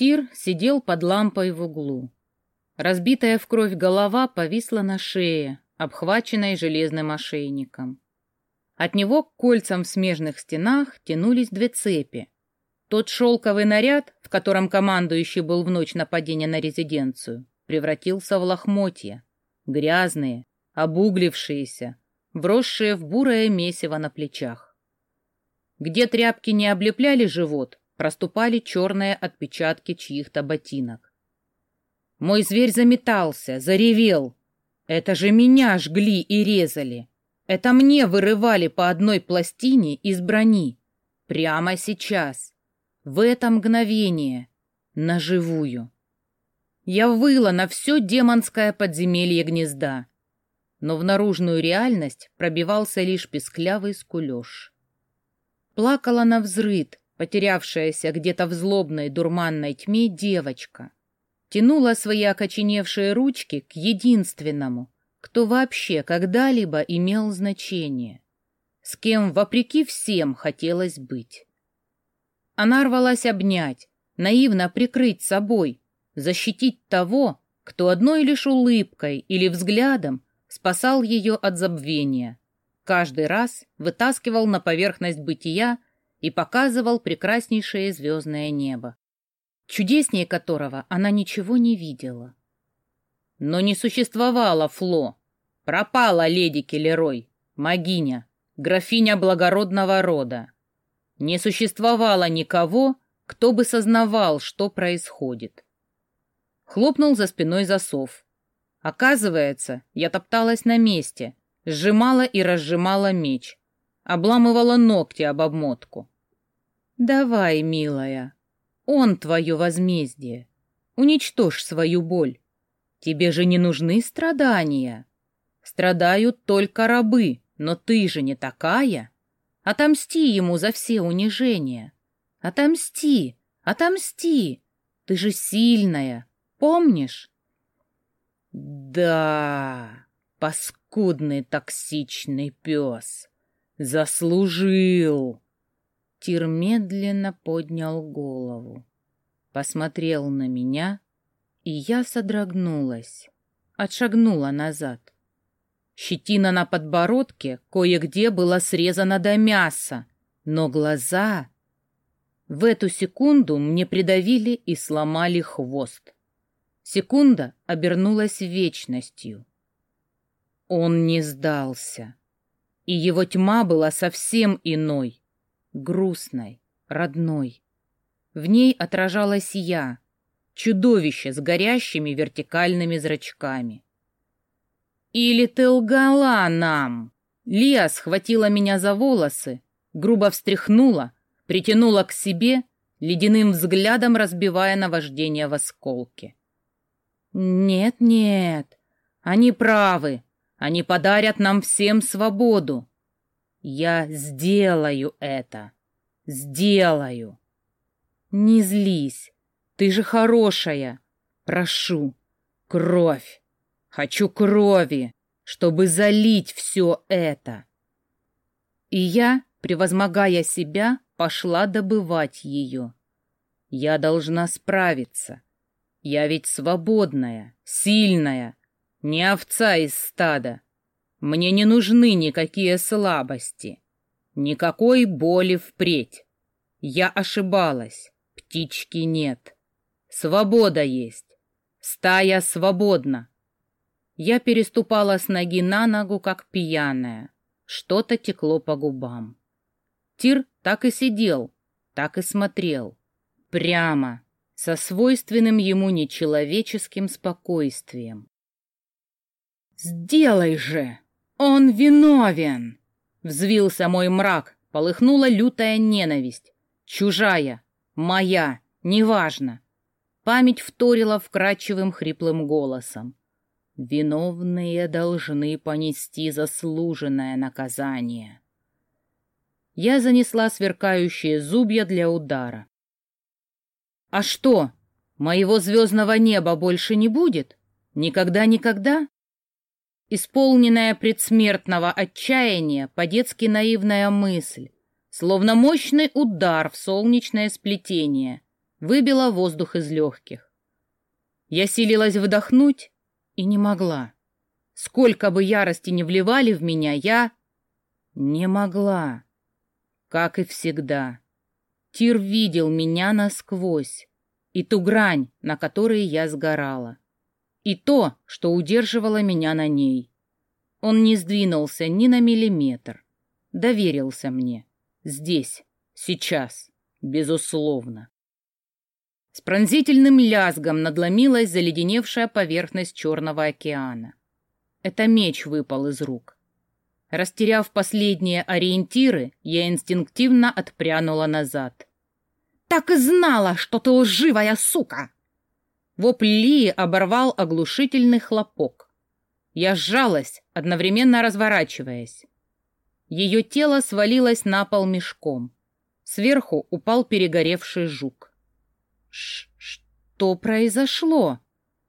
Тир сидел под лампой в углу. Разбитая в кровь голова повисла на шее, обхваченной железным ошейником. От него к кольцам в смежных стенах тянулись две цепи. Тот шелковый наряд, в котором командующий был в ночь нападения на резиденцию, превратился в лохмотья, грязные, обуглившиеся, вросшие в бурое месиво на плечах. Где тряпки не облепляли живот, проступали черные отпечатки чьих-то ботинок. Мой зверь заметался, заревел. Это же меня жгли и резали. Это мне вырывали по одной пластине из брони. Прямо сейчас. В это мгновение. Наживую. Я выла на все демонское подземелье гнезда. Но в наружную реальность пробивался лишь песклявый скулеж. Плакала на взрыд, потерявшаяся где-то в злобной дурманной тьме девочка тянула свои окоченевшие ручки к единственному, кто вообще когда-либо имел значение, с кем, вопреки всем, хотелось быть. Она рвалась обнять, наивно прикрыть собой, защитить того, кто одной лишь улыбкой или взглядом спасал ее от забвения, каждый раз вытаскивал на поверхность бытия и показывал прекраснейшее звездное небо чудеснее которого она ничего не видела. Но не существовало Фло. Пропала леди Келлерой, могиня, графиня благородного рода. Не существовало никого, кто бы сознавал, что происходит. Хлопнул за спиной засов. Оказывается, я топталась на месте, сжимала и разжимала меч, обламывала ногти об обмотку. «Давай, милая, он твое возмездие. Уничтожь свою боль. Тебе же не нужны страдания. Страдают только рабы, но ты же не такая. Отомсти ему за все унижения. Отомсти, отомсти. Ты же сильная, помнишь? Да, паскудный токсичный пес. Заслужил. Тир медленно поднял голову, посмотрел на меня, и я содрогнулась, отшагнула назад. Щетина на подбородке кое-где была срезана до мяса, но глаза... В эту секунду мне придавили и сломали хвост. Секунда обернулась вечностью. Он не сдался, и его тьма была совсем иной грустной, родной. В ней отражалась я, чудовище с горящими вертикальными зрачками. «Или ты лгала нам?» Лия схватила меня за волосы, грубо встряхнула, притянула к себе, ледяным взглядом разбивая наваждение в осколке. «Нет, нет, они правы, они подарят нам всем свободу. Я сделаю это. Сделаю. Не злись. Ты же хорошая. Прошу. Кровь. Хочу крови, чтобы залить все это. И я, превозмогая себя, пошла добывать ее. Я должна справиться. Я ведь свободная, сильная, не овца из стада. Мне не нужны никакие слабости, никакой боли впредь. Я ошибалась, птички нет. Свобода есть, стая свободна. Я переступала с ноги на ногу, как пьяная. Что-то текло по губам. Тир так и сидел, так и смотрел. Прямо, со свойственным ему нечеловеческим спокойствием. «Сделай же!» «Он виновен!» Взвился мой мрак, полыхнула лютая ненависть. Чужая, моя, неважно. Память вторила вкрадчивым хриплым голосом. Виновные должны понести заслуженное наказание. Я занесла сверкающие зубья для удара. А что, моего звездного неба больше не будет? Никогда-никогда? Исполненная предсмертного отчаяния, по-детски наивная мысль, словно мощный удар в солнечное сплетение. выбила воздух из легких. Я силилась вдохнуть и не могла. Сколько бы ярости не вливали в меня, я не могла. Как и всегда. Тир видел меня насквозь и ту грань, на которой я сгорала, и то, что удерживало меня на ней. Он не сдвинулся ни на миллиметр, доверился мне. Здесь, сейчас, безусловно. С пронзительным лязгом надломилась заледеневшая поверхность Черного океана. Это меч выпал из рук. Растеряв последние ориентиры, я инстинктивно отпрянула назад. «Так и знала, что ты лживая сука!» Вопль Лии оборвал оглушительный хлопок. Я сжалась, одновременно разворачиваясь. Ее тело свалилось на пол мешком. Сверху упал перегоревший жук. Ш что произошло?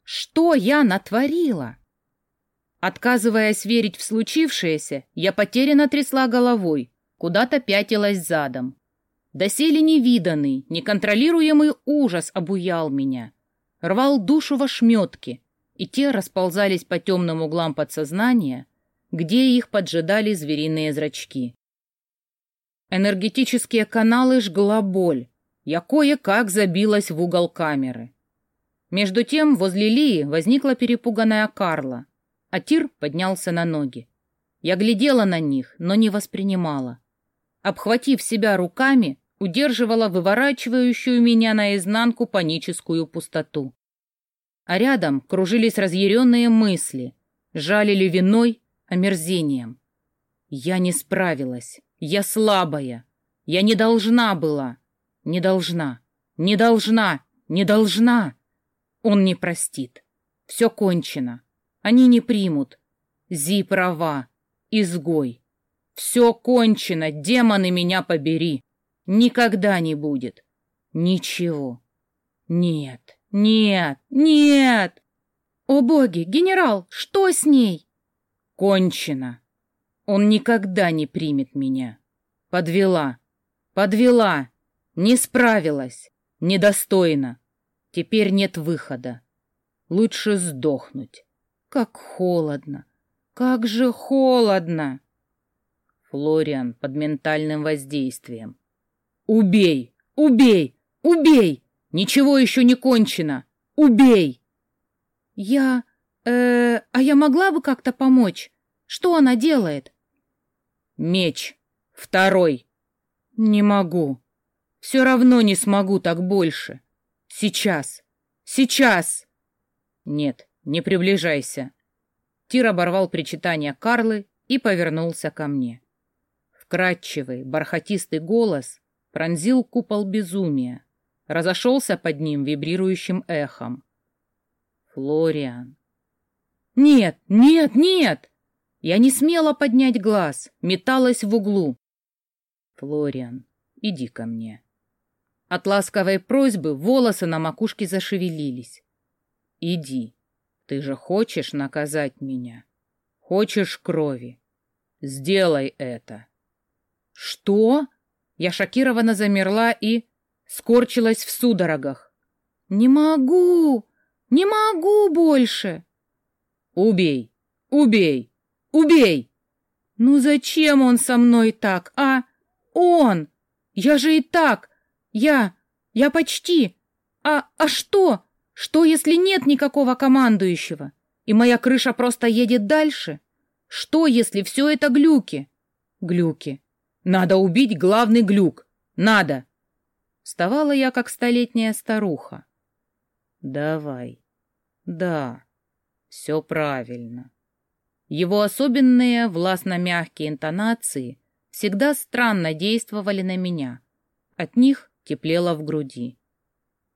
Что я натворила? Отказываясь верить в случившееся, я потерянно трясла головой, куда-то пятилась задом. Доселе невиданный, неконтролируемый ужас обуял меня. Рвал душу в ошметки, и те расползались по темным углам подсознания, где их поджидали звериные зрачки. Энергетические каналы жгла боль. Я кое-как забилась в угол камеры. Между тем возле Лии возникла перепуганная Карла — а Тир поднялся на ноги. Я глядела на них, но не воспринимала. Обхватив себя руками, удерживала выворачивающую меня наизнанку паническую пустоту. А рядом кружились разъяренные мысли, жалили виной, омерзением. Я не справилась, я слабая, я не должна была, не должна, не должна, не должна. Он не простит. Все кончено. Они не примут. Зи права. Изгой. Все кончено, демоны меня побери. Никогда не будет. Ничего. Нет, нет, нет. О боги, генерал, что с ней? Кончено. Он никогда не примет меня. Подвела. Подвела. Не справилась. Недостойно. Теперь нет выхода. Лучше сдохнуть. Как холодно! Как же холодно! Флориан под ментальным воздействием. Убей! Убей! Убей! Ничего еще не кончено! Убей! Я... Э, а я могла бы как-то помочь? Что она делает? Меч. Второй. Не могу. Все равно не смогу так больше. Сейчас. Сейчас. Нет, «Не приближайся!» Тир оборвал причитание Карлы и повернулся ко мне. Вкрадчивый, бархатистый голос пронзил купол безумия, разошелся под ним вибрирующим эхом. «Флориан!» «Нет, нет, нет!» Я не смела поднять глаз, металась в углу. «Флориан, иди ко мне». От ласковой просьбы волосы на макушке зашевелились. «Иди». Ты же хочешь наказать меня? Хочешь крови? Сделай это. Что? Я шокированно замерла и скорчилась в судорогах. Не могу! Не могу больше! Убей! Убей! Убей! Ну зачем он со мной так, а? Он! Я же и так! Я... Я почти... А... А что? Что, если нет никакого командующего, и моя крыша просто едет дальше? Что, если все это глюки? Глюки. Надо убить главный глюк. Надо. Вставала я, как столетняя старуха. Давай. Да, все правильно. Его особенные властно-мягкие интонации всегда странно действовали на меня. От них теплело в груди.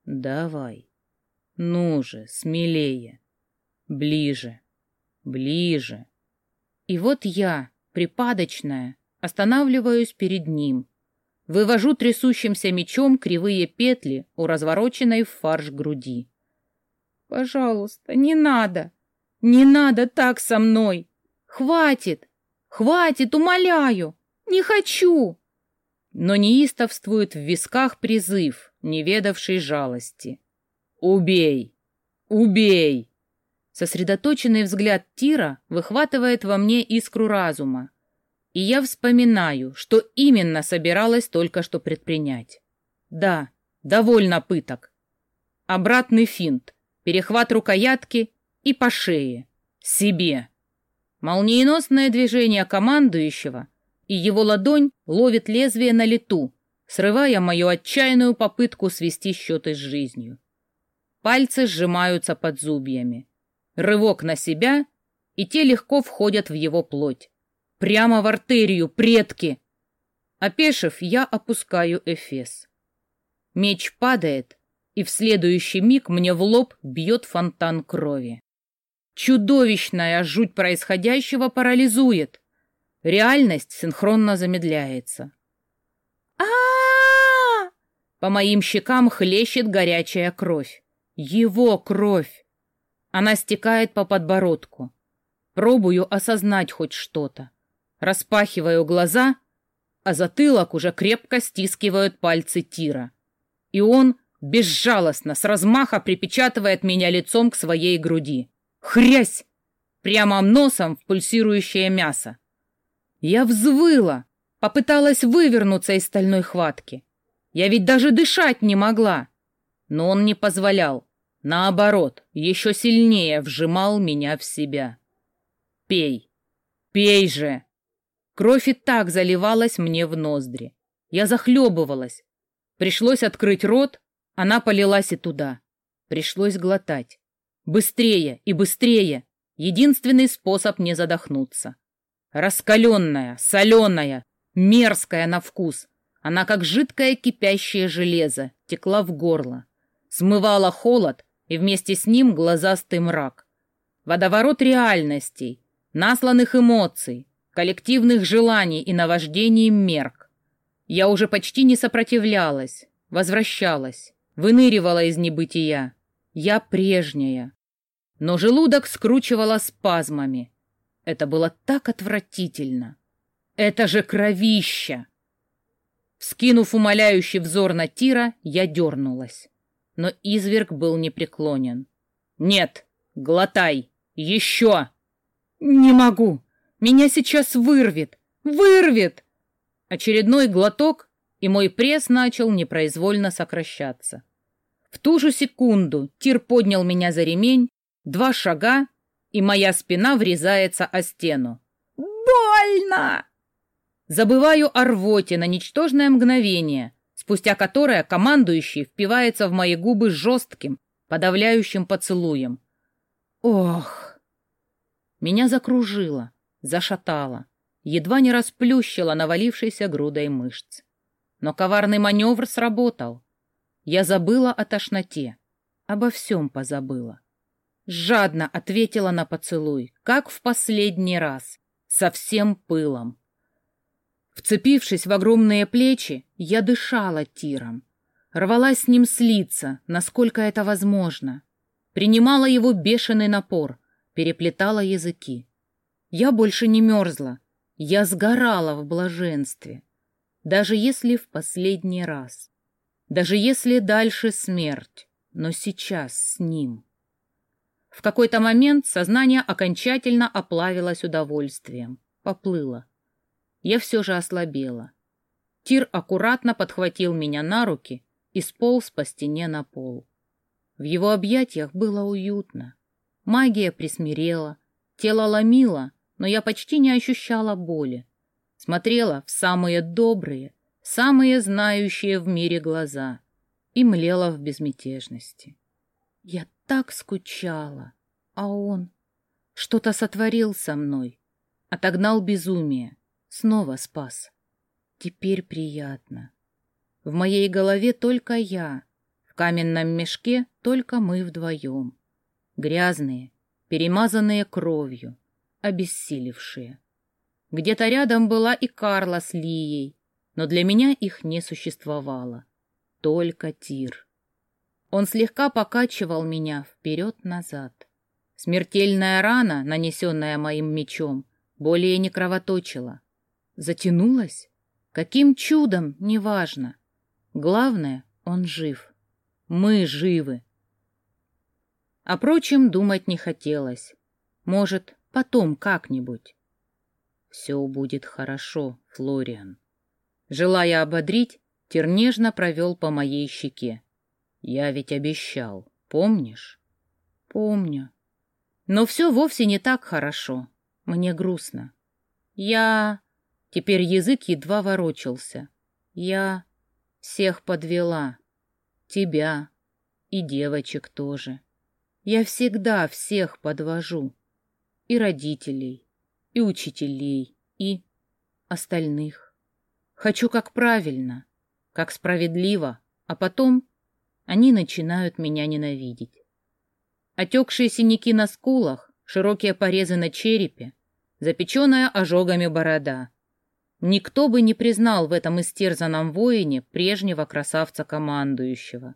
Давай. Ну же, смелее. Ближе, ближе. И вот я, припадочная, останавливаюсь перед ним. Вывожу трясущимся мечом кривые петли у развороченной в фарш груди. «Пожалуйста, не надо! Не надо так со мной! Хватит! Хватит, умоляю! Не хочу!» но неистовствует в висках призыв, не ведавший жалости. «Убей! Убей!» Сосредоточенный взгляд Тира выхватывает во мне искру разума, и я вспоминаю, что именно собиралась только что предпринять. Да, довольно пыток. Обратный финт, перехват рукоятки и по шее. Себе. Молниеносное движение командующего, и его ладонь ловит лезвие на лету, срывая мою отчаянную попытку свести счеты с жизнью. Пальцы сжимаются под зубьями. Рывок на себя, и те легко входят в его плоть. Прямо в артерию, предки! Опешив, я опускаю эфес. Меч падает, и в следующий миг мне в лоб бьет фонтан крови. Чудовищная жуть происходящего парализует. Реальность синхронно замедляется. а По моим щекам хлещет горячая кровь. Его кровь. Она стекает по подбородку. Пробую осознать хоть что-то. Распахиваю глаза, а затылок уже крепко стискивают пальцы Тира. И он безжалостно, с размаха припечатывает меня лицом к своей груди. Хрясь! Прямо носом в пульсирующее мясо. Я взвыла, попыталась вывернуться из стальной хватки. Я ведь даже дышать не могла. Но он не позволял. Наоборот, еще сильнее вжимал меня в себя. «Пей! Пей же!» Кровь и так заливалась мне в ноздри. Я захлебывалась. Пришлось открыть рот, она полилась и туда. Пришлось глотать. Быстрее и быстрее. Единственный способ не задохнуться. Раскаленная, соленая, мерзкая на вкус. Она, как жидкое кипящее железо, текла в горло. Смывала холод и вместе с ним глазастый мрак. Водоворот реальностей, насланных эмоций, коллективных желаний и наваждений мерк. Я уже почти не сопротивлялась, возвращалась, выныривала из небытия. Я прежняя. Но желудок скручивала спазмами. Это было так отвратительно. Это же кровища! Скинув умоляющий взор на Тира, я дернулась но изверг был непреклонен. «Нет, глотай! Еще!» «Не могу! Меня сейчас вырвет! Вырвет!» Очередной глоток, и мой пресс начал непроизвольно сокращаться. В ту же секунду Тир поднял меня за ремень, два шага, и моя спина врезается о стену. «Больно!» Забываю о рвоте на ничтожное мгновение, спустя которое командующий впивается в мои губы жестким, подавляющим поцелуем. Ох! Меня закружило, зашатало, едва не расплющило навалившейся грудой мышц. Но коварный маневр сработал. Я забыла о тошноте, обо всем позабыла. Жадно ответила на поцелуй, как в последний раз, со всем пылом. Вцепившись в огромные плечи, я дышала тиром. Рвалась с ним слиться, насколько это возможно. Принимала его бешеный напор, переплетала языки. Я больше не мерзла, я сгорала в блаженстве. Даже если в последний раз. Даже если дальше смерть, но сейчас с ним. В какой-то момент сознание окончательно оплавилось удовольствием, поплыло я все же ослабела. Тир аккуратно подхватил меня на руки и сполз по стене на пол. В его объятиях было уютно. Магия присмирела, тело ломило, но я почти не ощущала боли. Смотрела в самые добрые, самые знающие в мире глаза и млела в безмятежности. Я так скучала, а он что-то сотворил со мной, отогнал безумие, Снова спас. Теперь приятно. В моей голове только я. В каменном мешке только мы вдвоем. Грязные, перемазанные кровью, обессилевшие. Где-то рядом была и Карла с Лией, но для меня их не существовало. Только Тир. Он слегка покачивал меня вперед-назад. Смертельная рана, нанесенная моим мечом, более не кровоточила. Затянулась? Каким чудом, неважно. Главное, он жив. Мы живы. О прочем думать не хотелось. Может, потом как-нибудь. Все будет хорошо, Флориан. Желая ободрить, Тернежно провел по моей щеке. Я ведь обещал, помнишь? Помню. Но все вовсе не так хорошо. Мне грустно. Я... Теперь язык едва ворочался. Я всех подвела. Тебя и девочек тоже. Я всегда всех подвожу. И родителей, и учителей, и остальных. Хочу как правильно, как справедливо, а потом они начинают меня ненавидеть. Отекшие синяки на скулах, широкие порезы на черепе, запеченная ожогами борода. Никто бы не признал в этом истерзанном воине прежнего красавца-командующего.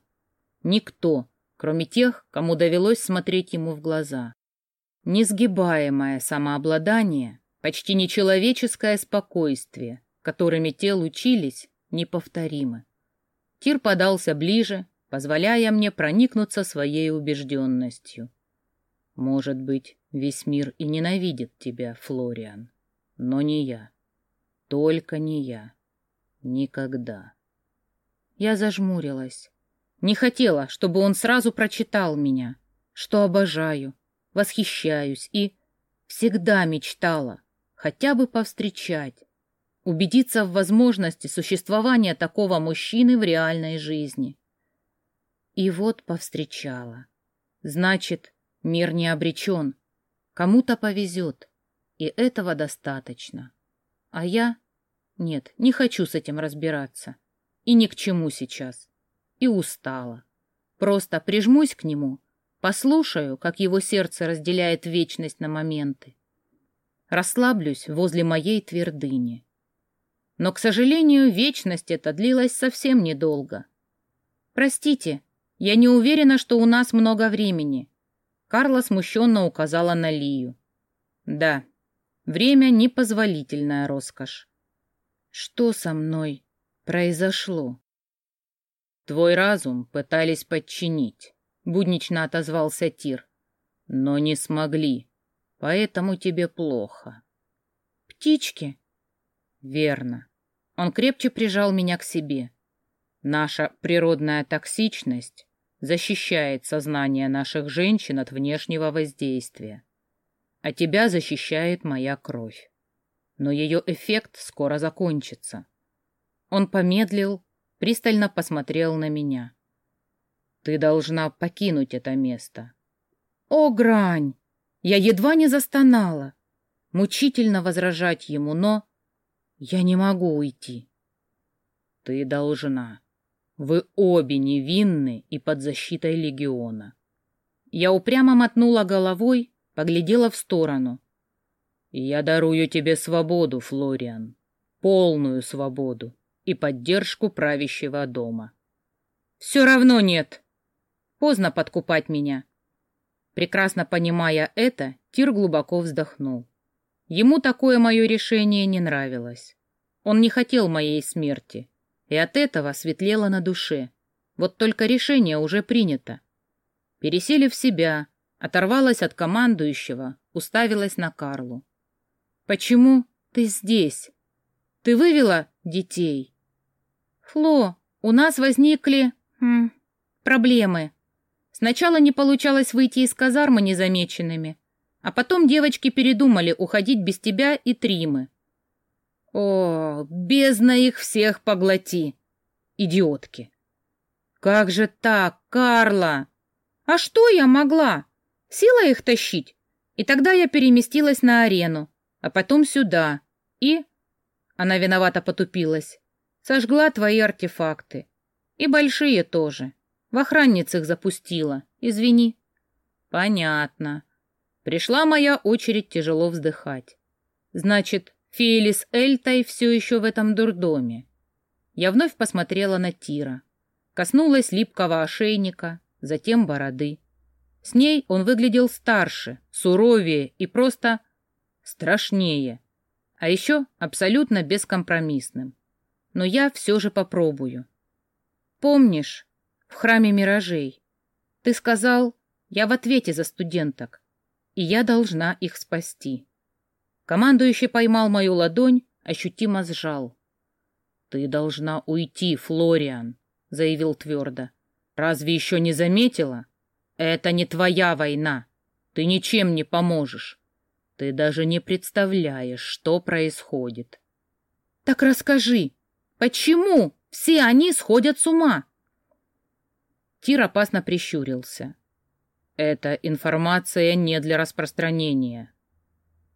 Никто, кроме тех, кому довелось смотреть ему в глаза. Несгибаемое самообладание, почти нечеловеческое спокойствие, которыми те лучились, неповторимы. Тир подался ближе, позволяя мне проникнуться своей убежденностью. Может быть, весь мир и ненавидит тебя, Флориан, но не я. Только не я. Никогда. Я зажмурилась. Не хотела, чтобы он сразу прочитал меня, что обожаю, восхищаюсь и всегда мечтала хотя бы повстречать, убедиться в возможности существования такого мужчины в реальной жизни. И вот повстречала. Значит, мир не обречен. Кому-то повезет, и этого достаточно. А я... Нет, не хочу с этим разбираться. И ни к чему сейчас. И устала. Просто прижмусь к нему, послушаю, как его сердце разделяет вечность на моменты. Расслаблюсь возле моей твердыни. Но, к сожалению, вечность эта длилась совсем недолго. «Простите, я не уверена, что у нас много времени», — Карла смущенно указала на Лию. «Да, время — непозволительная роскошь». «Что со мной произошло?» «Твой разум пытались подчинить», — буднично отозвался Тир. «Но не смогли, поэтому тебе плохо». «Птички?» «Верно. Он крепче прижал меня к себе. Наша природная токсичность защищает сознание наших женщин от внешнего воздействия. А тебя защищает моя кровь. Но ее эффект скоро закончится. Он помедлил, пристально посмотрел на меня. Ты должна покинуть это место. О, грань! Я едва не застонала. Мучительно возражать ему, но я не могу уйти. Ты должна. Вы обе невинны и под защитой легиона. Я упрямо мотнула головой, поглядела в сторону. Я дарую тебе свободу, Флориан. Полную свободу и поддержку правящего дома. Все равно нет. Поздно подкупать меня. Прекрасно понимая это, Тир глубоко вздохнул. Ему такое мое решение не нравилось. Он не хотел моей смерти, и от этого светлело на душе. Вот только решение уже принято. Пересели в себя, оторвалась от командующего, уставилась на Карлу. «Почему ты здесь? Ты вывела детей?» «Фло, у нас возникли... Хм, проблемы. Сначала не получалось выйти из казармы незамеченными, а потом девочки передумали уходить без тебя и Тримы. О, бездна их всех поглоти! Идиотки! Как же так, Карла? А что я могла? Сила их тащить? И тогда я переместилась на арену, а потом сюда. И... Она виновато потупилась. Сожгла твои артефакты. И большие тоже. В охранниц их запустила. Извини. Понятно. Пришла моя очередь тяжело вздыхать. Значит, Фиэли с Эльтой все еще в этом дурдоме. Я вновь посмотрела на Тира. Коснулась липкого ошейника, затем бороды. С ней он выглядел старше, суровее и просто страшнее, а еще абсолютно бескомпромиссным. но я все же попробую. Помнишь, в храме миражей ты сказал, я в ответе за студенток, и я должна их спасти. Командующий поймал мою ладонь, ощутимо сжал. «Ты должна уйти, Флориан», — заявил твердо. «Разве еще не заметила? Это не твоя война. Ты ничем не поможешь. Ты даже не представляешь, что происходит». «Так расскажи, почему все они сходят с ума?» Тир опасно прищурился. «Эта информация не для распространения.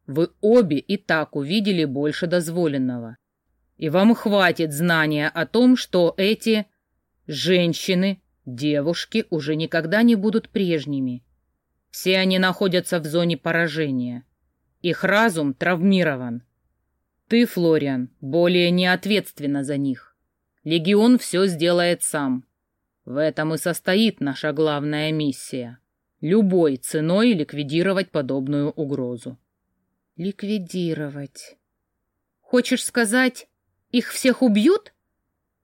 Вы обе и так увидели больше дозволенного. И вам хватит знания о том, что эти женщины, девушки уже никогда не будут прежними. Все они находятся в зоне поражения. Их разум травмирован. Ты, Флориан, более не ответственна за них. Легион все сделает сам. В этом и состоит наша главная миссия. Любой ценой ликвидировать подобную угрозу. Ликвидировать. Хочешь сказать, их всех убьют?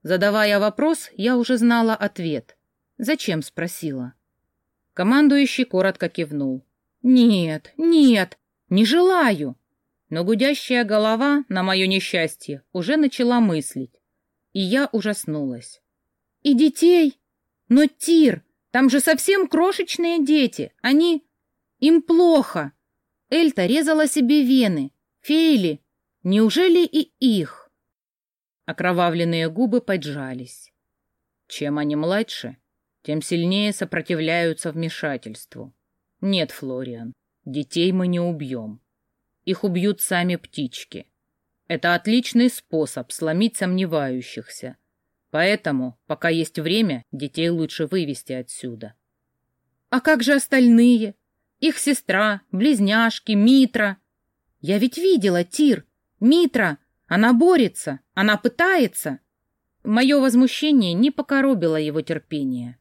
Задавая вопрос, я уже знала ответ. Зачем спросила? Командующий коротко кивнул. Нет, нет, не желаю. Но гудящая голова, на мое несчастье, уже начала мыслить. И я ужаснулась. И детей? Но Тир, там же совсем крошечные дети. Они... Им плохо. Эльта резала себе вены. Фейли, неужели и их? Окровавленные губы поджались. Чем они младше, тем сильнее сопротивляются вмешательству. Нет, Флориан, детей мы не убьем. Их убьют сами птички. Это отличный способ сломить сомневающихся. Поэтому, пока есть время, детей лучше вывести отсюда. А как же остальные? Их сестра, близняшки, Митра. Я ведь видела Тир. Митра. Она борется. Она пытается. Мое возмущение не покоробило его терпение.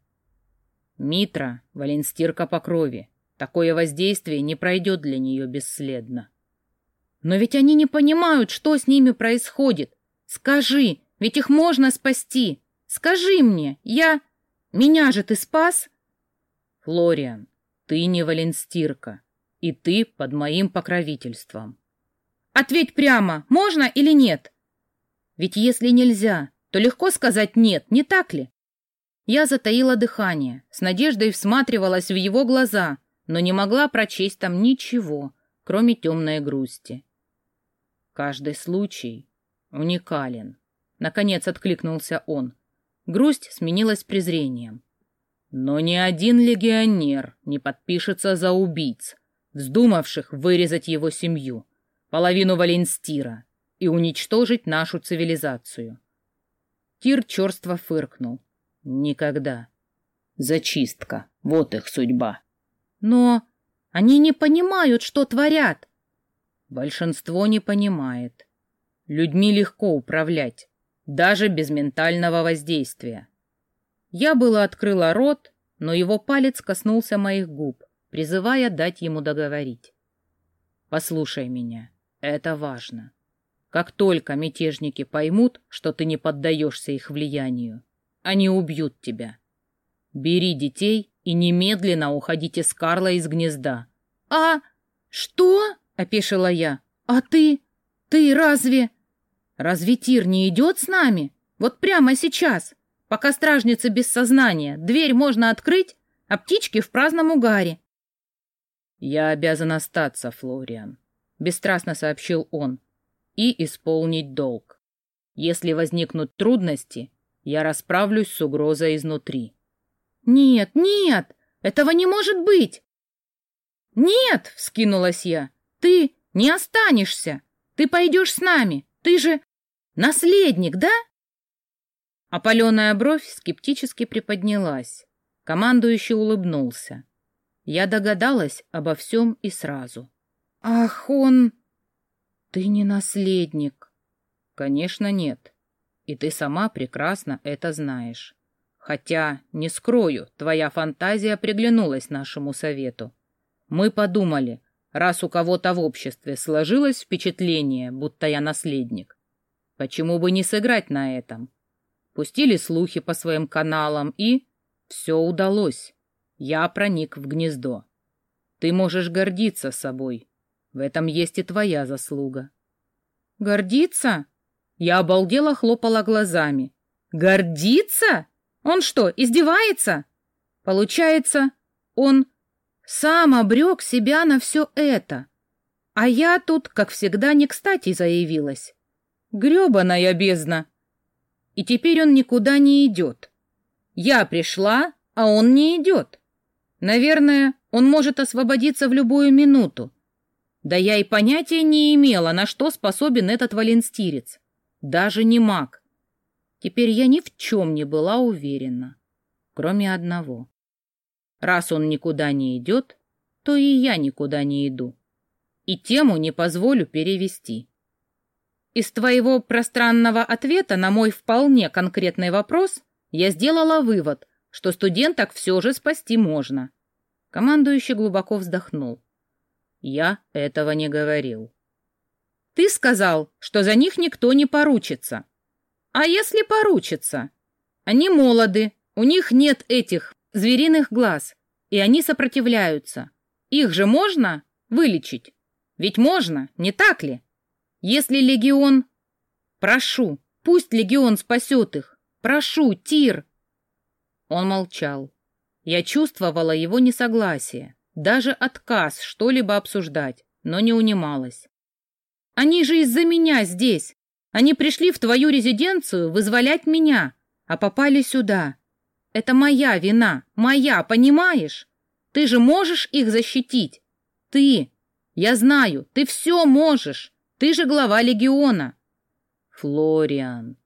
Митра — валенстирка по крови. Такое воздействие не пройдет для нее бесследно. Но ведь они не понимают, что с ними происходит. Скажи, ведь их можно спасти. Скажи мне, я... Меня же ты спас? Флориан, ты не Валенстирка, и ты под моим покровительством. Ответь прямо, можно или нет? Ведь если нельзя, то легко сказать «нет», не так ли? Я затаила дыхание, с надеждой всматривалась в его глаза, но не могла прочесть там ничего, кроме темной грусти. Каждый случай уникален. Наконец откликнулся он. Грусть сменилась презрением. Но ни один легионер не подпишется за убийц, вздумавших вырезать его семью, половину Валенстира, и уничтожить нашу цивилизацию. Тир черство фыркнул. Никогда. Зачистка. Вот их судьба. Но они не понимают, что творят. Большинство не понимает. Людьми легко управлять, даже без ментального воздействия. Я было открыла рот, но его палец коснулся моих губ, призывая дать ему договорить. «Послушай меня, это важно. Как только мятежники поймут, что ты не поддаешься их влиянию, они убьют тебя. Бери детей и немедленно уходите с Карла из гнезда». «А что?» — опешила я. «А ты? Ты разве...» «Разве Тир не идет с нами? Вот прямо сейчас?» Пока стражница без сознания, дверь можно открыть, а птички в праздном угаре. «Я обязан остаться, Флориан», — бесстрастно сообщил он, — «и исполнить долг. Если возникнут трудности, я расправлюсь с угрозой изнутри». «Нет, нет, этого не может быть!» «Нет!» — вскинулась я. «Ты не останешься! Ты пойдешь с нами! Ты же наследник, да?» Опаленная бровь скептически приподнялась. Командующий улыбнулся. Я догадалась обо всем и сразу. «Ах, он... Ты не наследник!» «Конечно, нет. И ты сама прекрасно это знаешь. Хотя, не скрою, твоя фантазия приглянулась нашему совету. Мы подумали, раз у кого-то в обществе сложилось впечатление, будто я наследник, Почему бы не сыграть на этом? Пустили слухи по своим каналам, и... Все удалось. Я проник в гнездо. Ты можешь гордиться собой. В этом есть и твоя заслуга. Гордиться? Я обалдела хлопала глазами. Гордиться? Он что, издевается? Получается, он сам обрек себя на все это. А я тут, как всегда, не кстати заявилась. Гребаная бездна! И теперь он никуда не идет. Я пришла, а он не идет. Наверное, он может освободиться в любую минуту. Да я и понятия не имела, на что способен этот валенстирец. Даже не маг. Теперь я ни в чем не была уверена, кроме одного. Раз он никуда не идет, то и я никуда не иду. И тему не позволю перевести. Из твоего пространного ответа на мой вполне конкретный вопрос я сделала вывод, что студенток все же спасти можно. Командующий глубоко вздохнул. Я этого не говорил. Ты сказал, что за них никто не поручится. А если поручится? Они молоды, у них нет этих звериных глаз, и они сопротивляются. Их же можно вылечить? Ведь можно, не так ли? Если легион... Прошу, пусть легион спасет их. Прошу, Тир. Он молчал. Я чувствовала его несогласие, даже отказ что-либо обсуждать, но не унималась. Они же из-за меня здесь. Они пришли в твою резиденцию вызволять меня, а попали сюда. Это моя вина, моя, понимаешь? Ты же можешь их защитить. Ты. Я знаю, ты все можешь. Ты же глава легиона. Флориан.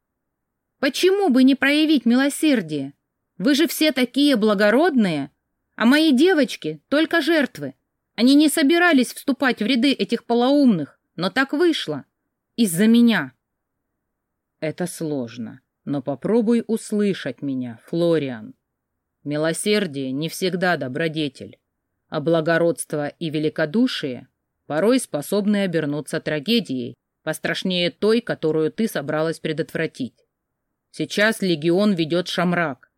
Почему бы не проявить милосердие? Вы же все такие благородные, а мои девочки только жертвы. Они не собирались вступать в ряды этих полоумных, но так вышло. Из-за меня. Это сложно. Но попробуй услышать меня, Флориан. Милосердие не всегда добродетель, а благородство и великодушие порой способны обернуться трагедией, пострашнее той, которую ты собралась предотвратить. Сейчас легион ведет шамрак.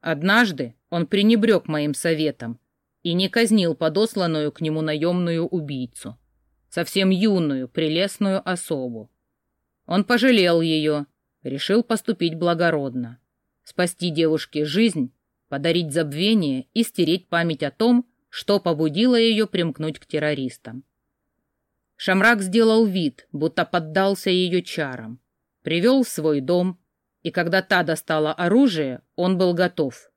Однажды он пренебрег моим советом и не казнил подосланную к нему наемную убийцу, совсем юную, прелестную особу. Он пожалел ее решил поступить благородно. Спасти девушке жизнь, подарить забвение и стереть память о том, что побудило ее примкнуть к террористам. Шамрак сделал вид, будто поддался ее чарам, привел в свой дом, и когда та достала оружие, он был готов.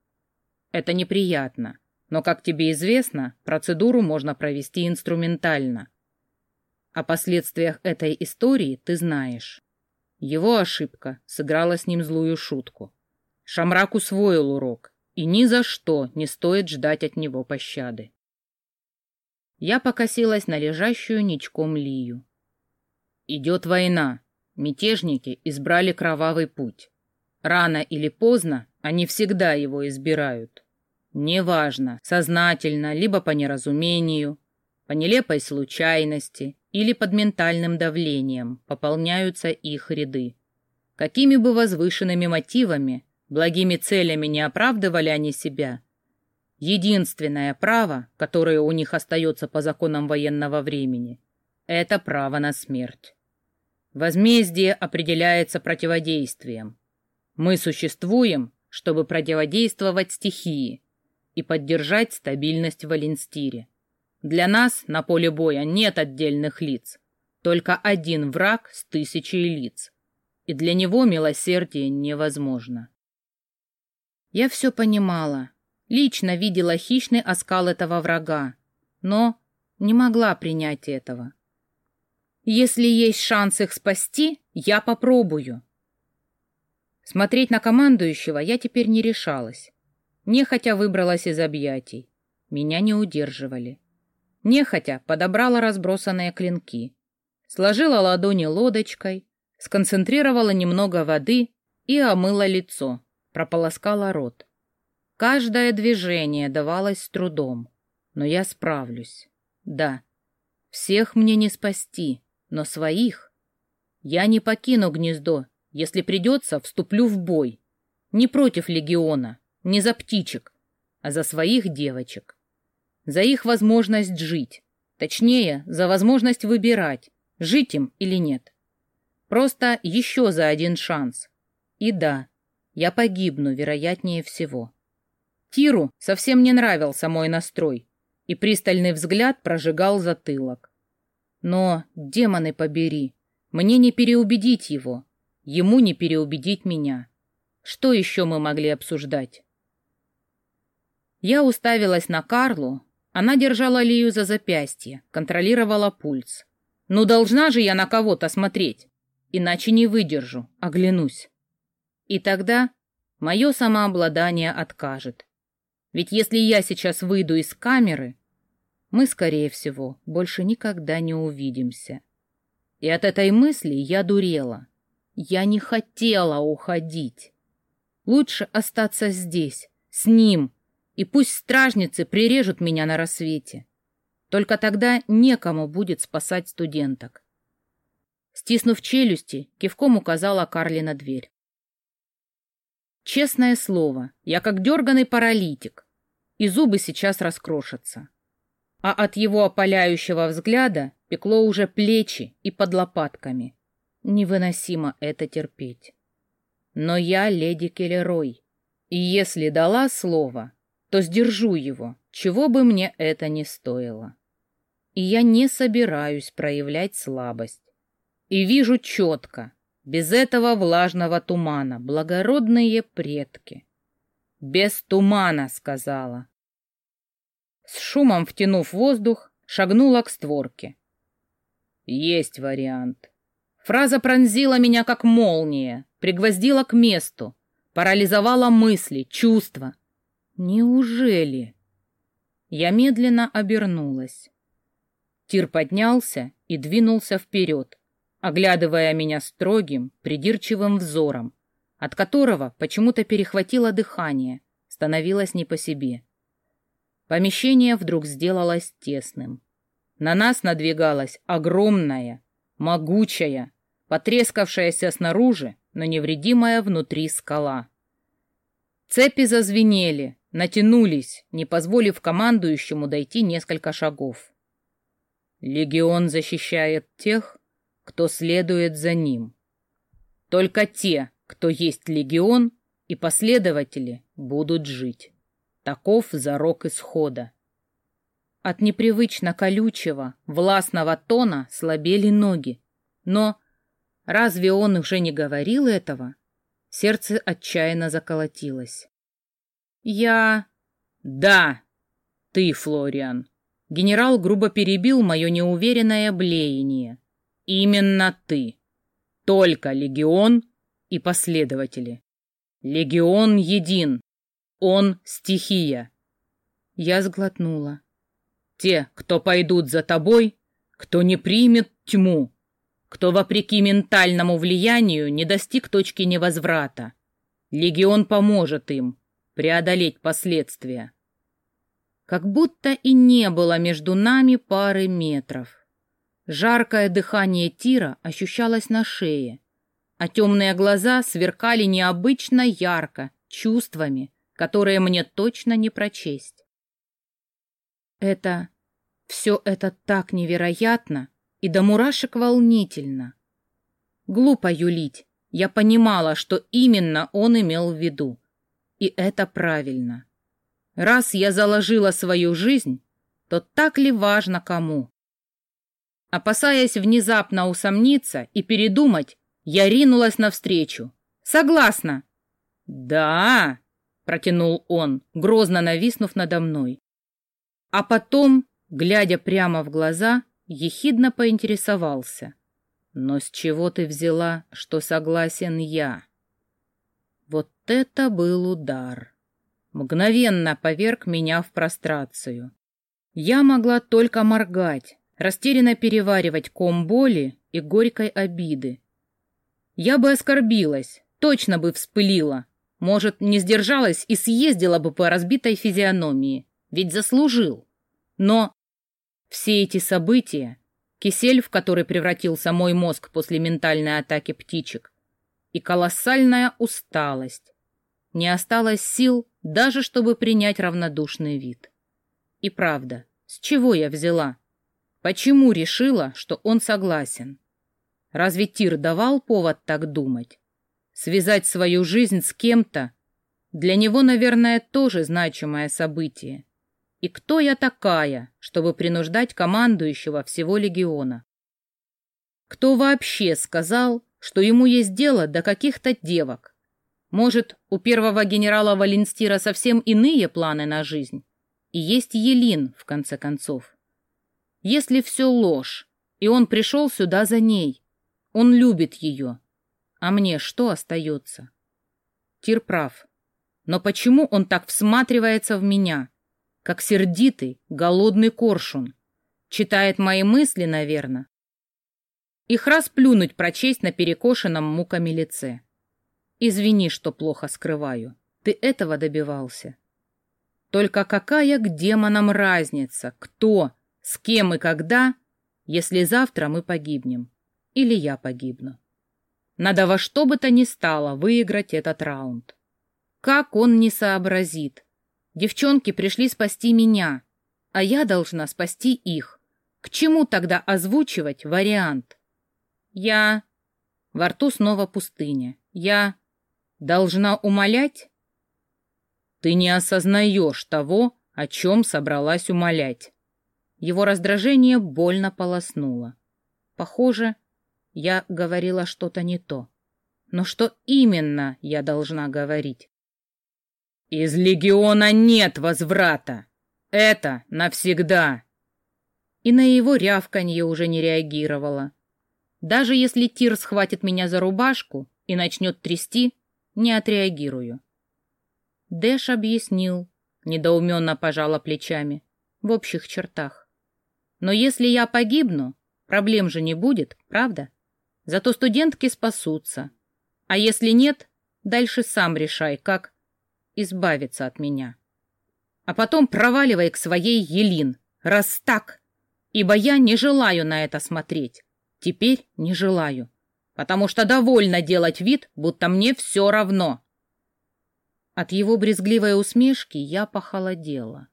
Это неприятно, но, как тебе известно, процедуру можно провести инструментально. О последствиях этой истории ты знаешь. Его ошибка сыграла с ним злую шутку. Шамрак усвоил урок, и ни за что не стоит ждать от него пощады. Я покосилась на лежащую ничком Лию. Идет война. Мятежники избрали кровавый путь. Рано или поздно они всегда его избирают. Неважно, сознательно, либо по неразумению, по нелепой случайности или под ментальным давлением пополняются их ряды. Какими бы возвышенными мотивами, благими целями не оправдывали они себя, единственное право, которое у них остается по законам военного времени, это право на смерть. Возмездие определяется противодействием. Мы существуем, чтобы противодействовать стихии и поддержать стабильность в Валенстире. Для нас на поле боя нет отдельных лиц, только один враг с тысячей лиц, и для него милосердие невозможно. Я все понимала, лично видела хищный оскал этого врага, но не могла принять этого. Если есть шанс их спасти, я попробую. Смотреть на командующего я теперь не решалась. Нехотя выбралась из объятий. Меня не удерживали. Нехотя подобрала разбросанные клинки, сложила ладони лодочкой, сконцентрировала немного воды и омыла лицо, прополоскала рот. Каждое движение давалось с трудом, но я справлюсь. Да, всех мне не спасти, но своих. Я не покину гнездо. Если придется, вступлю в бой. Не против легиона, не за птичек, а за своих девочек. За их возможность жить. Точнее, за возможность выбирать, жить им или нет. Просто еще за один шанс. И да, я погибну, вероятнее всего. Тиру совсем не нравился мой настрой, и пристальный взгляд прожигал затылок. Но, демоны побери, мне не переубедить его, ему не переубедить меня. Что еще мы могли обсуждать? Я уставилась на Карлу, она держала Лию за запястье, контролировала пульс. Ну, должна же я на кого-то смотреть, иначе не выдержу, оглянусь. И тогда мое самообладание откажет. Ведь если я сейчас выйду из камеры, мы, скорее всего, больше никогда не увидимся. И от этой мысли я дурела. Я не хотела уходить. Лучше остаться здесь, с ним, и пусть стражницы прирежут меня на рассвете. Только тогда некому будет спасать студенток. Стиснув челюсти, кивком указала Карли на дверь. Честное слово, я как дерганый паралитик, и зубы сейчас раскрошатся. А от его опаляющего взгляда пекло уже плечи и под лопатками. Невыносимо это терпеть. Но я леди Келлерой, и если дала слово, то сдержу его, чего бы мне это ни стоило. И я не собираюсь проявлять слабость. И вижу четко, без этого влажного тумана, благородные предки. Без тумана, сказала. С шумом втянув воздух, шагнула к створке. Есть вариант. Фраза пронзила меня, как молния, пригвоздила к месту, парализовала мысли, чувства. Неужели? Я медленно обернулась. Тир поднялся и двинулся вперед, оглядывая меня строгим, придирчивым взором, от которого почему-то перехватило дыхание, становилось не по себе. Помещение вдруг сделалось тесным. На нас надвигалась огромная, могучая, потрескавшаяся снаружи, но невредимая внутри скала. Цепи зазвенели, натянулись, не позволив командующему дойти несколько шагов. Легион защищает тех, кто следует за ним. Только те, кто есть легион, и последователи будут жить. Таков зарок исхода. От непривычно колючего, властного тона слабели ноги. Но разве он уже не говорил этого? Сердце отчаянно заколотилось. «Я...» «Да, ты, Флориан». Генерал грубо перебил мое неуверенное блеяние. Именно ты. Только легион и последователи. Легион един. Он стихия. Я сглотнула. Те, кто пойдут за тобой, кто не примет тьму, кто, вопреки ментальному влиянию, не достиг точки невозврата. Легион поможет им преодолеть последствия. Как будто и не было между нами пары метров. Жаркое дыхание Тира ощущалось на шее, а темные глаза сверкали необычно ярко, чувствами, которые мне точно не прочесть. Это... все это так невероятно и до мурашек волнительно. Глупо юлить, я понимала, что именно он имел в виду, и это правильно. Раз я заложила свою жизнь, то так ли важно кому? Опасаясь внезапно усомниться и передумать, я ринулась навстречу. «Согласна!» «Да!» — протянул он, грозно нависнув надо мной. А потом, глядя прямо в глаза, ехидно поинтересовался. «Но с чего ты взяла, что согласен я?» Вот это был удар. Мгновенно поверг меня в прострацию. Я могла только моргать, растерянно переваривать ком боли и горькой обиды. Я бы оскорбилась, точно бы вспылила. Может, не сдержалась и съездила бы по разбитой физиономии, ведь заслужил. Но все эти события, кисель, в который превратился мой мозг после ментальной атаки птичек, и колоссальная усталость. Не осталось сил даже, чтобы принять равнодушный вид. И правда, с чего я взяла? Почему решила, что он согласен? Разве Тир давал повод так думать? Связать свою жизнь с кем-то для него, наверное, тоже значимое событие. И кто я такая, чтобы принуждать командующего всего легиона? Кто вообще сказал, что ему есть дело до каких-то девок? Может, у первого генерала Валенстира совсем иные планы на жизнь? И есть Елин, в конце концов. Если все ложь, и он пришел сюда за ней, он любит ее, а мне что остается? Тир прав. Но почему он так всматривается в меня? как сердитый, голодный коршун. Читает мои мысли, наверное. Их расплюнуть прочесть на перекошенном муками лице. Извини, что плохо скрываю. Ты этого добивался. Только какая к демонам разница, кто, с кем и когда, если завтра мы погибнем? Или я погибну? Надо во что бы то ни стало выиграть этот раунд. Как он не сообразит, Девчонки пришли спасти меня, а я должна спасти их. К чему тогда озвучивать вариант? Я... Во рту снова пустыня. Я... Должна умолять? Ты не осознаешь того, о чем собралась умолять. Его раздражение больно полоснуло. Похоже, я говорила что-то не то. Но что именно я должна говорить? Из легиона нет возврата. Это навсегда. И на его рявканье уже не реагировала. Даже если Тир схватит меня за рубашку и начнет трясти, не отреагирую. Дэш объяснил, недоуменно пожала плечами, в общих чертах. Но если я погибну, проблем же не будет, правда? Зато студентки спасутся. А если нет, дальше сам решай, как избавиться от меня. А потом проваливай к своей Елин, раз так, ибо я не желаю на это смотреть. Теперь не желаю, потому что довольно делать вид, будто мне все равно. От его брезгливой усмешки я похолодела.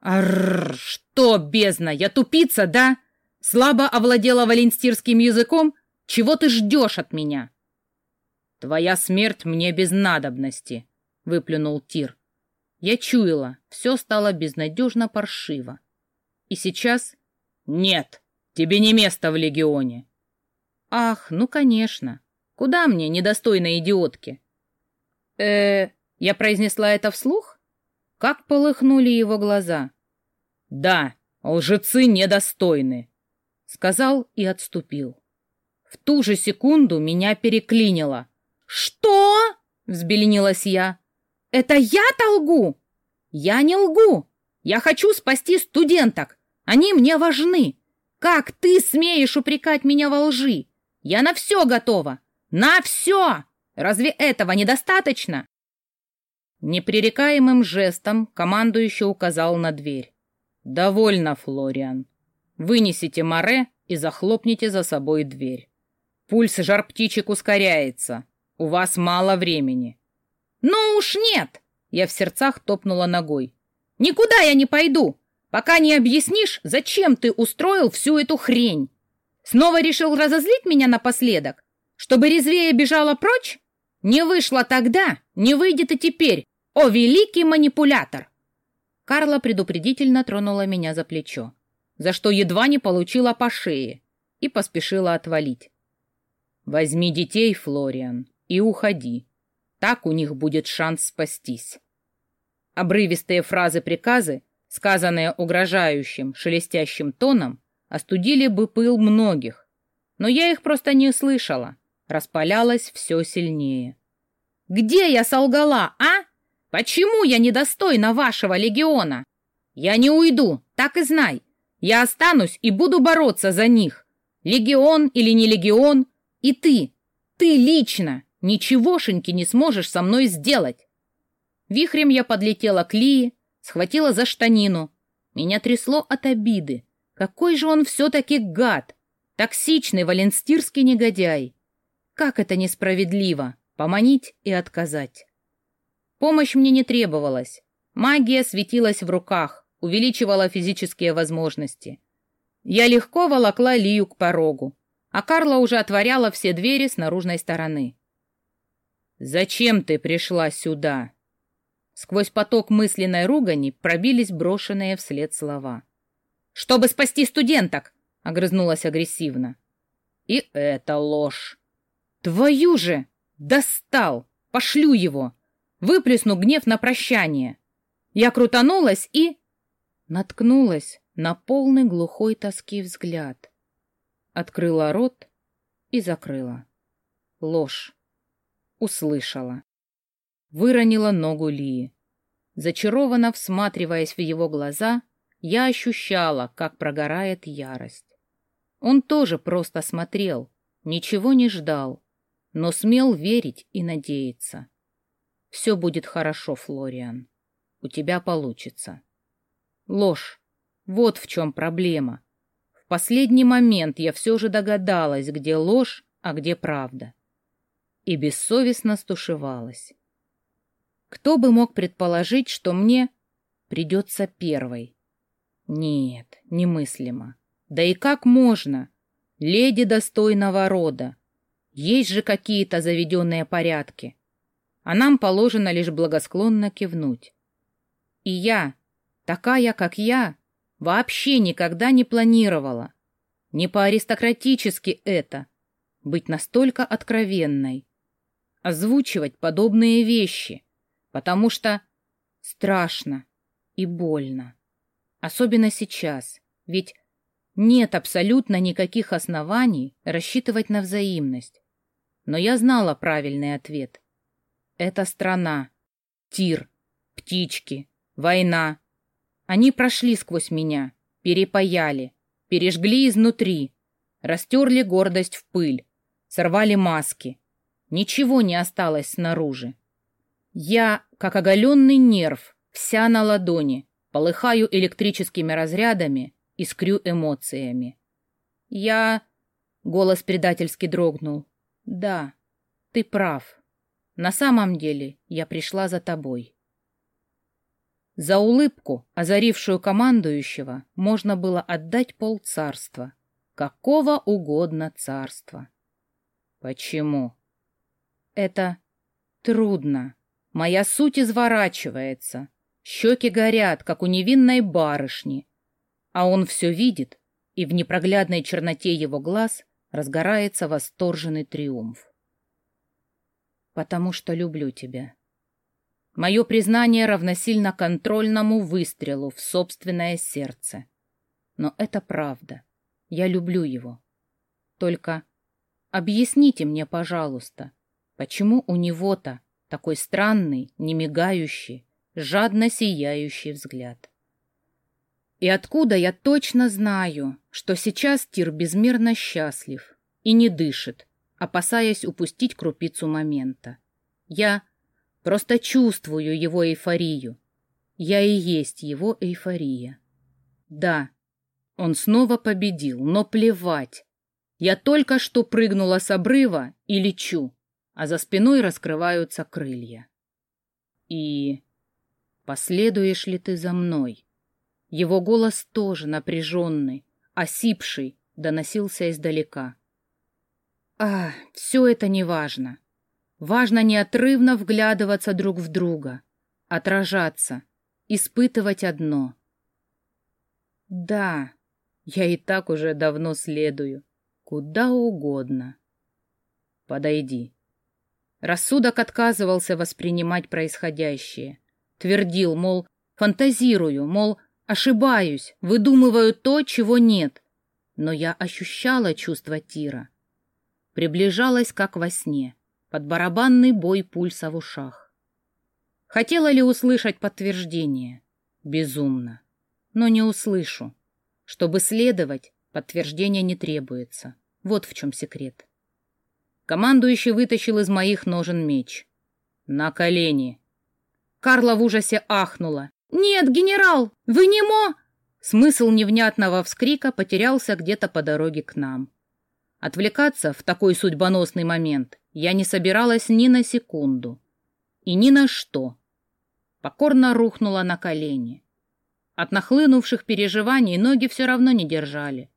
Арррр, что, бездна, я тупица, да? Слабо овладела валенстирским языком? Чего ты ждешь от меня? Твоя смерть мне без надобности, выплюнул Тир. Я чуяла, все стало безнадежно паршиво. И сейчас... Нет, тебе не место в легионе. Ах, ну, конечно. Куда мне, недостойной идиотке? э я произнесла это вслух? Как полыхнули его глаза. Да, лжецы недостойны, сказал и отступил. В ту же секунду меня переклинило. Что? взбеленилась я. Это я-то лгу? Я не лгу. Я хочу спасти студенток. Они мне важны. Как ты смеешь упрекать меня во лжи? Я на все готова. На все! Разве этого недостаточно? Непререкаемым жестом командующий указал на дверь. «Довольно, Флориан. Вынесите море и захлопните за собой дверь. Пульс жар птичек ускоряется. У вас мало времени. «Ну уж нет!» — я в сердцах топнула ногой. «Никуда я не пойду, пока не объяснишь, зачем ты устроил всю эту хрень. Снова решил разозлить меня напоследок, чтобы резвее бежала прочь? Не вышло тогда, не выйдет и теперь. О, великий манипулятор!» Карла предупредительно тронула меня за плечо, за что едва не получила по шее и поспешила отвалить. «Возьми детей, Флориан, и уходи. Так у них будет шанс спастись. Обрывистые фразы-приказы, сказанные угрожающим, шелестящим тоном, остудили бы пыл многих, но я их просто не слышала, распалялась все сильнее. «Где я солгала, а? Почему я недостойна вашего легиона? Я не уйду, так и знай. Я останусь и буду бороться за них. Легион или не легион, и ты, ты лично, Ничегошеньки не сможешь со мной сделать. Вихрем я подлетела к Лии, схватила за штанину. Меня трясло от обиды, Какой же он все-таки гад! Токсичный валенстирский негодяй! Как это несправедливо! Поманить и отказать. Помощь мне не требовалась. Магия светилась в руках, увеличивала физические возможности. Я легко волокла Лию к порогу, а Карла уже отворяла все двери с наружной стороны. «Зачем ты пришла сюда?» Сквозь поток мысленной ругани пробились брошенные вслед слова. «Чтобы спасти студенток!» — огрызнулась агрессивно. «И это ложь!» «Твою же! Достал! Пошлю его! Выплесну гнев на прощание!» Я крутанулась и... Наткнулась на полный глухой тоски взгляд. Открыла рот и закрыла. Ложь. Услышала. Выронила ногу Лии. Зачарованно всматриваясь в его глаза, я ощущала, как прогорает ярость. Он тоже просто смотрел, ничего не ждал, но смел верить и надеяться. Все будет хорошо, Флориан. У тебя получится. Ложь. Вот в чем проблема. В последний момент я все же догадалась, где ложь, а где правда. И бессовестно стушевалась. Кто бы мог предположить, что мне придется первой? Нет, немыслимо. Да и как можно? Леди достойного рода. Есть же какие-то заведенные порядки. А нам положено лишь благосклонно кивнуть. И я, такая, как я, вообще никогда не планировала. Не по-аристократически это — быть настолько откровенной. Озвучивать подобные вещи — потому что страшно и больно. Особенно сейчас, ведь нет абсолютно никаких оснований рассчитывать на взаимность. Но я знала правильный ответ. Это страна, тир, птички, война. Они прошли сквозь меня, перепаяли, пережгли изнутри, растерли гордость в пыль, сорвали маски. Ничего не осталось снаружи. Я, как оголенный нерв, вся на ладони, полыхаю электрическими разрядами, искрю эмоциями. Я... Голос предательски дрогнул. Да, ты прав. На самом деле я пришла за тобой. За улыбку, озарившую командующего, можно было отдать полцарства. Какого угодно царства. Почему? Это трудно. Моя суть изворачивается, щеки горят, как у невинной барышни, а он все видит, и в непроглядной черноте его глаз разгорается восторженный триумф. «Потому что люблю тебя». Мое признание равносильно контрольному выстрелу в собственное сердце. Но это правда. Я люблю его. Только объясните мне, пожалуйста, почему у него-то такой странный, немигающий, жадно сияющий взгляд. И откуда я точно знаю, что сейчас Тир безмерно счастлив и не дышит, опасаясь упустить крупицу момента. Я просто чувствую его эйфорию. Я и есть его эйфория. Да, он снова победил, но плевать. Я только что прыгнула с обрыва и лечу а за спиной раскрываются крылья. И... Последуешь ли ты за мной? Его голос тоже напряженный, осипший, доносился издалека. А, все это не важно. Важно неотрывно вглядываться друг в друга, отражаться, испытывать одно. Да, я и так уже давно следую, куда угодно. Подойди. Рассудок отказывался воспринимать происходящее. Твердил, мол, фантазирую, мол, ошибаюсь, выдумываю то, чего нет. Но я ощущала чувство Тира. Приближалась, как во сне, под барабанный бой пульса в ушах. Хотела ли услышать подтверждение? Безумно. Но не услышу. Чтобы следовать, подтверждения не требуется. Вот в чем секрет. Командующий вытащил из моих ножен меч. На колени. Карла в ужасе ахнула. «Нет, генерал, вы не мо...» Смысл невнятного вскрика потерялся где-то по дороге к нам. Отвлекаться в такой судьбоносный момент я не собиралась ни на секунду. И ни на что. Покорно рухнула на колени. От нахлынувших переживаний ноги все равно не держали.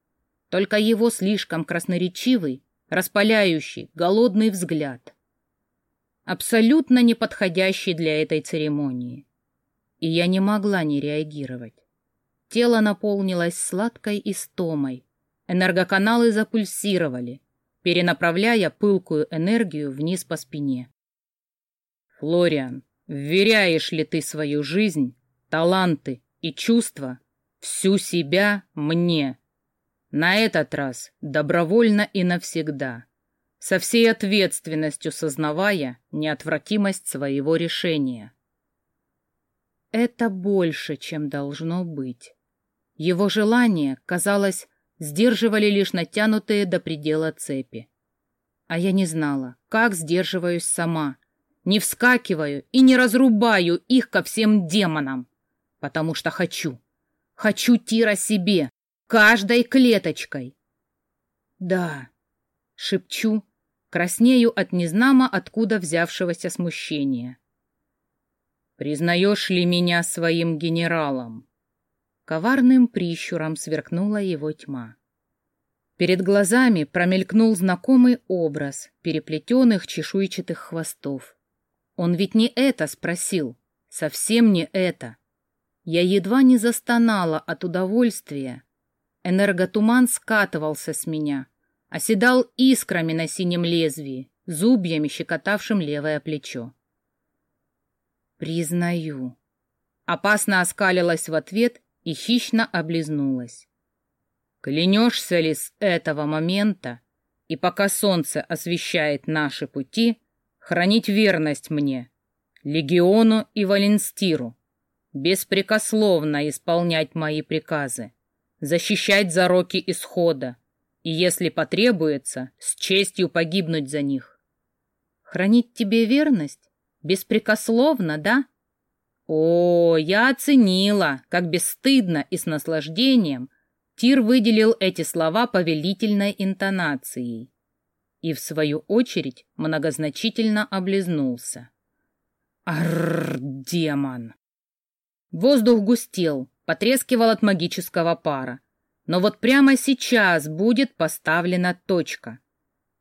Только его слишком красноречивый, распаляющий, голодный взгляд. Абсолютно неподходящий для этой церемонии. И я не могла не реагировать. Тело наполнилось сладкой истомой. Энергоканалы запульсировали, перенаправляя пылкую энергию вниз по спине. «Флориан, вверяешь ли ты свою жизнь, таланты и чувства, всю себя мне?» На этот раз добровольно и навсегда, со всей ответственностью сознавая неотвратимость своего решения. Это больше, чем должно быть. Его желание, казалось, сдерживали лишь натянутые до предела цепи. А я не знала, как сдерживаюсь сама. Не вскакиваю и не разрубаю их ко всем демонам, потому что хочу. Хочу Тира себе, каждой клеточкой. Да, шепчу, краснею от незнамо откуда взявшегося смущения. Признаешь ли меня своим генералом? Коварным прищуром сверкнула его тьма. Перед глазами промелькнул знакомый образ переплетенных чешуйчатых хвостов. Он ведь не это спросил, совсем не это. Я едва не застонала от удовольствия. Энерготуман скатывался с меня, оседал искрами на синем лезвии, зубьями щекотавшим левое плечо. «Признаю». Опасно оскалилась в ответ и хищно облизнулась. Клянешься ли с этого момента, и пока солнце освещает наши пути, хранить верность мне, легиону и Валенстиру, беспрекословно исполнять мои приказы, защищать зароки исхода, и, если потребуется, с честью погибнуть за них. Хранить тебе верность? Беспрекословно, да? О, я оценила, как бесстыдно и с наслаждением Тир выделил эти слова повелительной интонацией и, в свою очередь, многозначительно облизнулся. Арррр, демон! Воздух густел, потрескивал от магического пара. Но вот прямо сейчас будет поставлена точка.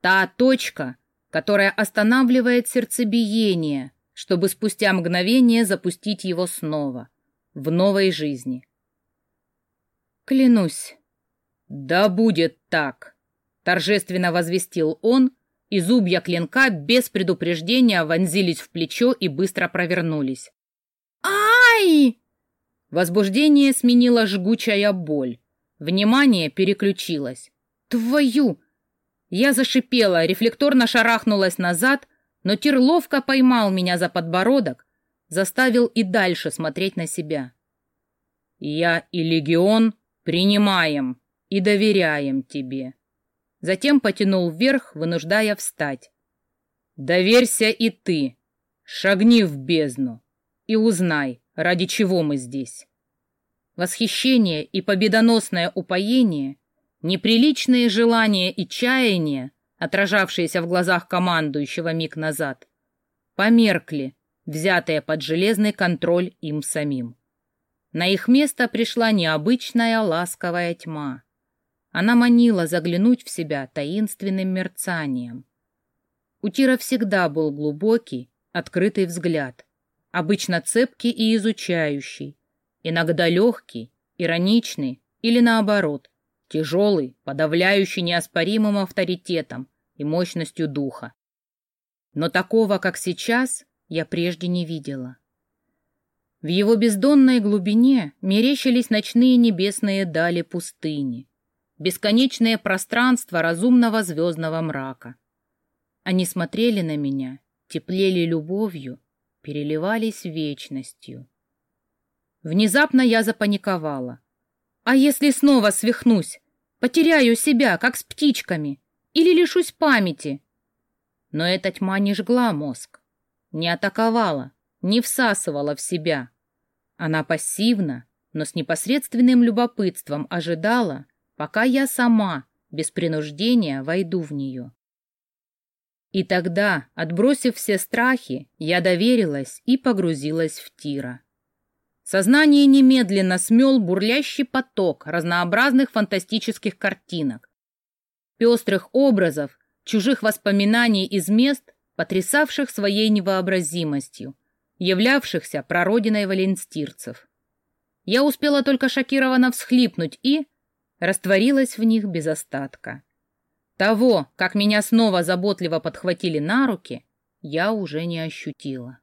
Та точка, которая останавливает сердцебиение, чтобы спустя мгновение запустить его снова, в новой жизни. «Клянусь». «Да будет так!» — торжественно возвестил он, и зубья клинка без предупреждения вонзились в плечо и быстро провернулись. «Ай!» Возбуждение сменило жгучая боль. Внимание переключилось. «Твою!» Я зашипела, рефлекторно шарахнулась назад, но Тир ловко поймал меня за подбородок, заставил и дальше смотреть на себя. «Я и Легион принимаем и доверяем тебе». Затем потянул вверх, вынуждая встать. «Доверься и ты, шагни в бездну и узнай, ради чего мы здесь». Восхищение и победоносное упоение, неприличные желания и чаяния отражавшиеся в глазах командующего миг назад, померкли, взятые под железный контроль им самим. На их место пришла необычная ласковая тьма. Она манила заглянуть в себя таинственным мерцанием. У Тира всегда был глубокий, открытый взгляд, обычно цепкий и изучающий, иногда легкий, ироничный или наоборот, тяжелый, подавляющий неоспоримым авторитетом и мощностью духа. Но такого, как сейчас, я прежде не видела. В его бездонной глубине мерещились ночные небесные дали пустыни, бесконечное пространство разумного звездного мрака. Они смотрели на меня, теплели любовью, переливались вечностью. Внезапно я запаниковала. А если снова свихнусь? Потеряю себя, как с птичками? Или лишусь памяти? Но эта тьма не жгла мозг, не атаковала, не всасывала в себя. Она пассивно, но с непосредственным любопытством ожидала, пока я сама, без принуждения, войду в нее. И тогда, отбросив все страхи, я доверилась и погрузилась в Тира. Сознание немедленно смел бурлящий поток разнообразных фантастических картинок, пестрых образов, чужих воспоминаний из мест, потрясавших своей невообразимостью, являвшихся прародиной валенстирцев. Я успела только шокированно всхлипнуть и растворилась в них без остатка. Того, как меня снова заботливо подхватили на руки, я уже не ощутила.